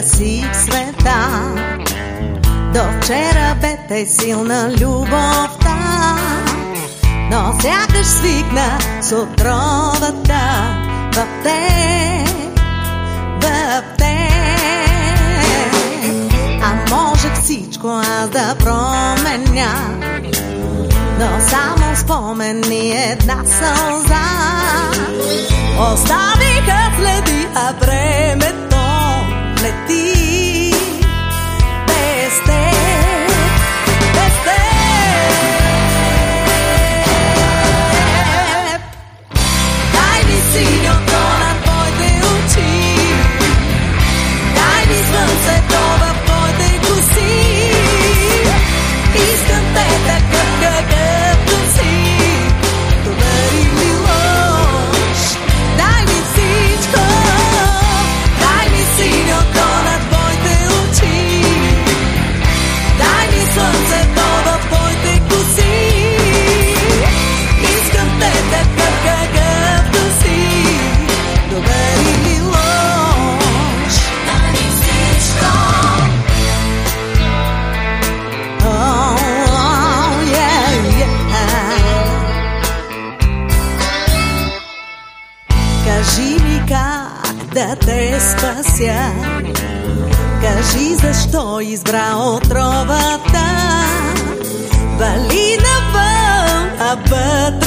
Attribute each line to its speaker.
Speaker 1: си в света. До вчера бе те силна любовта, но сякаш свикна с отровата в те, в те. А можех всичко аз да променя, но само спомени да те спася. Кажи защо избра отровата. Вали навън, а бъде